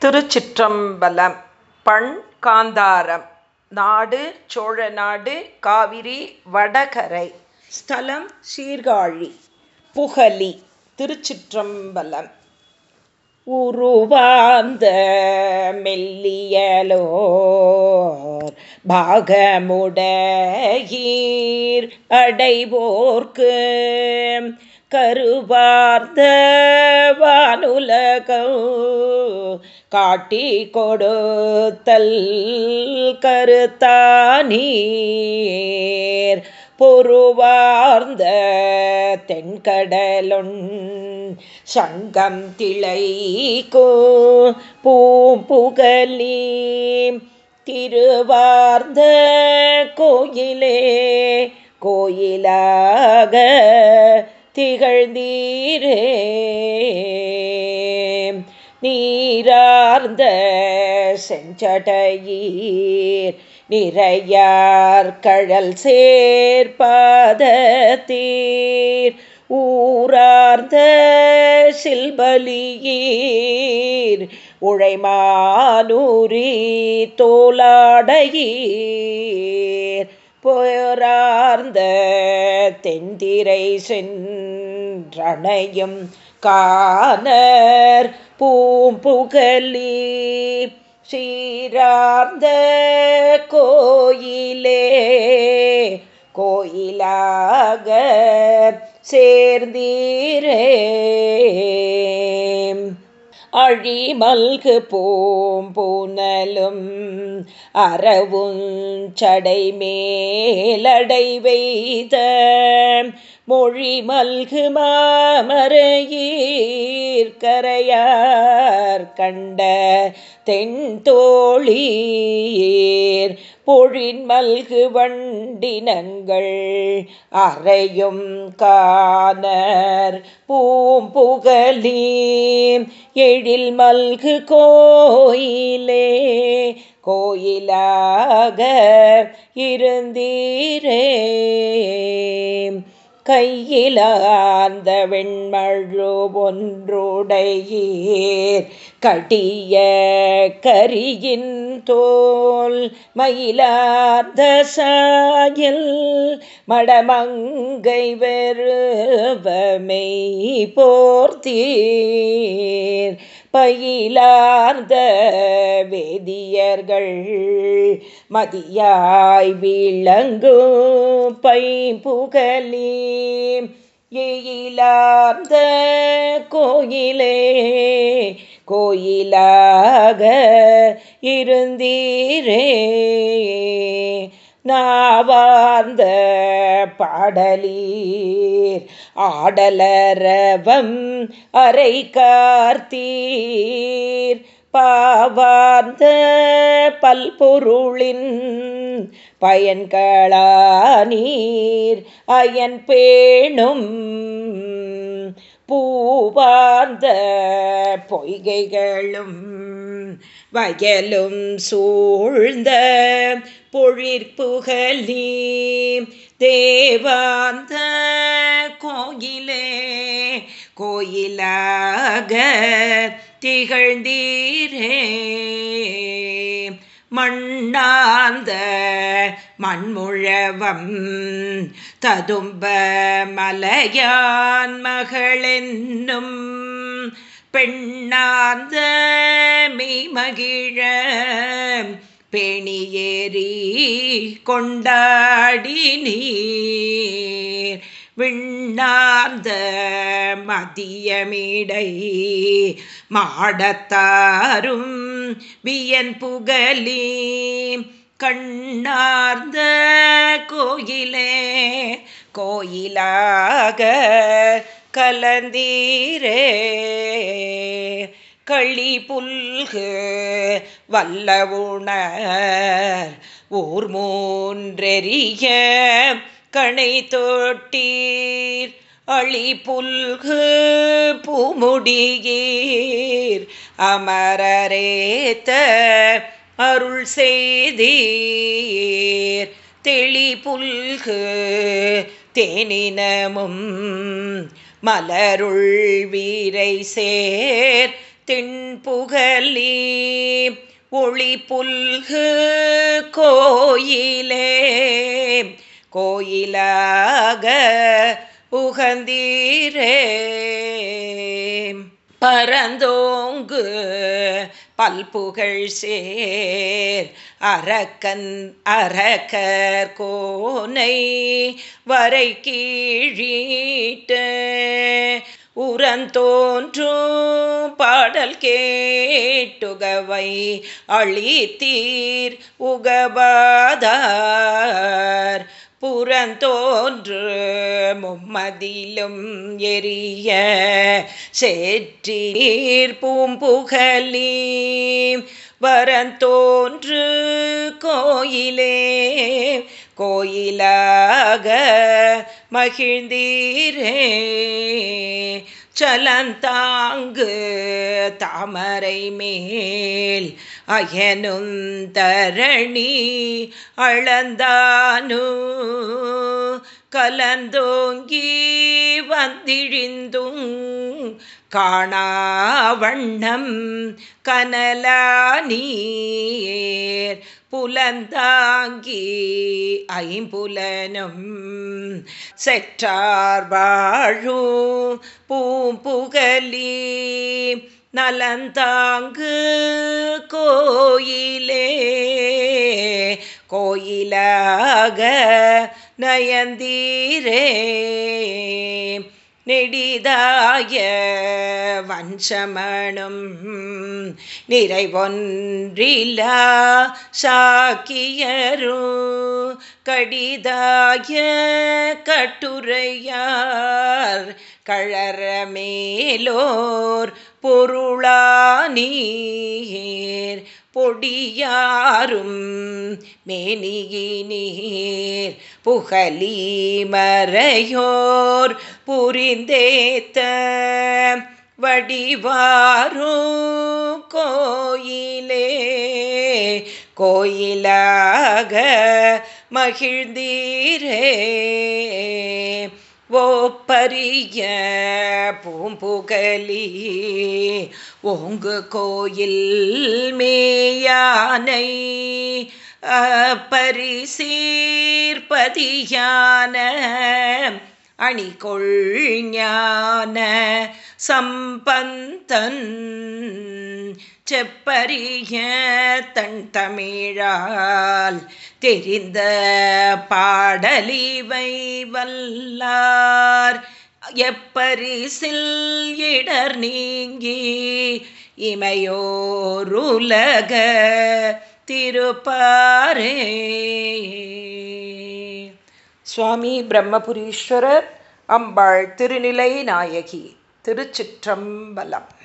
திருச்சிற்றம்பலம் பண் காந்தாரம் நாடு சோழநாடு காவிரி வடகரை ஸ்தலம் சீர்காழி புகலி திருச்சிற்றம்பலம். உருவாந்த மெல்லியலோர் பாகமுடகீர் அடைவோர்க்கு கருவார்ந்த வானுலகோ காட்டி கொடுத்தல் கருத்தானீர். பொறுவார்ந்த தென்கடலொன் சங்கம் திளைக்கோ பூம்புகலி திருவார்ந்த கோயிலே கோயிலாக திகழ்ந்தீரே. நீரார்ந்த செஞ்சடையீர். நிறையார் கழல் சேர்ப்பாதத்தீர் ஊரார்ந்த சில்பலியீர். உழைமானூரி தோலாடையீர் போரார்ந்த தென்திரை சென்றணையும் காணர். பூம்புகலி ஸ்ரீரார்ந்த கோயிலே கோயிலாக சேர்ந்தீரே. அழிமல்கு பூம்புனலும் அறவுஞ்சடை மேலடை வைத்த மொழி மல்கு மாமரையீர் கரையார் கண்ட தென்தோழீர் பொழின் மல்கு வண்டினங்கள் அறையும் காணர் பூம்புகலி எழில் மல்கு கோயிலே கோயிலாக இருந்தீரே. கையில அந்த வெண்மழு ஒன்றுடையீர். கடிய கரியின் தோல் மயிலார்ந்த சாயல் மடமங்கை வெறுவமை போர்த்தீர். பயிலார்ந்த வேதியர்கள் மதியாய் விளங்கு பை பைம்புகலி எயிலார்ந்த கோயிலே கோயிலாக இருந்தீரே. நாவார்ந்த பாடலீர். ஆடலரவம் அரை கார்த்தீர். பாவார்ந்த பல்பொருளின் பயன்களானீர். அயன் பேணும் பூவார்ந்த பொய்கைகளும் வயலும் சூழ்ந்த பொழிற்புகலி தேவாந்த கோயிலே கோயிலாக திகழ்ந்தீரே. மண்ணாந்த மண்முழவம் ததும்ப மலையான் மகளென்னும் பெண்ணாந்த மெய்மகிழ பேணியேறி கொண்டாடி நீர் விண்ணார்ந்த மதியமிடை மாடத்தாரும் வியன் புகலி கண்ணார்ந்த கோயிலே கோயிலாக கலந்தீரே. களி புல்கு வல்ல உணர். ஊர் மூன்றெறிய கணை தொட்டீர். அழி புல்கு பூமுடியீர். அமரரேத்த அருள் செய்தீர். தெளி புல்கு தேனினமும் மலருள் வீரை சேர். தின்புகலி ஒளி புல்கு கோயிலே. கோயிலாக உகந்தீரே. பரந்தோங்கு பல்புகழ் சேர். அரக்கன் அரக்கர் கோனை வரை கீழீட்டு. உரந்தோன்றும் பாடல் கேட்டுகவை அழித்தீர் உகபாதார். புறந்தோன்று மும்மதிலும் எரிய சேற்றீர் பூம்புகலி வரந்தோன்று கோயிலே கோயிலாக மகிழ்ந்தீரே. சலந்தாங்கு தாமரை மேல் அயனும் தரணி அளந்தானு. கலந்தோங்கி வந்திழிந்தும் காணாவண்ணம் கனலானீர் புலந்தாங்கி ஐம்புலனும் செற்றார் வாழு பூம்புகலி நலந்தாங்கு கோயிலே கோயிலாக நயந்தீரே நெடிதாய வஞ்சமனும் நிறைவொன்றிலா சாக்கியரு கடிதாய கட்டுரையார் கழற மேலோர் பொருளானீர் பொடியாரும் மேனியினீர் புகலி மறையோர் புரிந்தேத்த வடிவாரு கோயிலே. கோயிலாக மகிழ்ந்தீரே. ஓப்பரிய பூம்புகலி ஓங்கு கோயில் மேயானை பரிசீர்பதியான அணிகொள் ஞான சம்பந்தன் செப்பறிய தன் தமிழால் தெரிந்த பாடலிவை வல்லார். எப்பரிசில் இடர் நீங்கி இமையோருலக திருப்பாரே. சுவாமி பிரம்மபுரீஸ்வரர் அம்பாள் திருநிலை நாயகி திருச்சிற்றம்பலம்.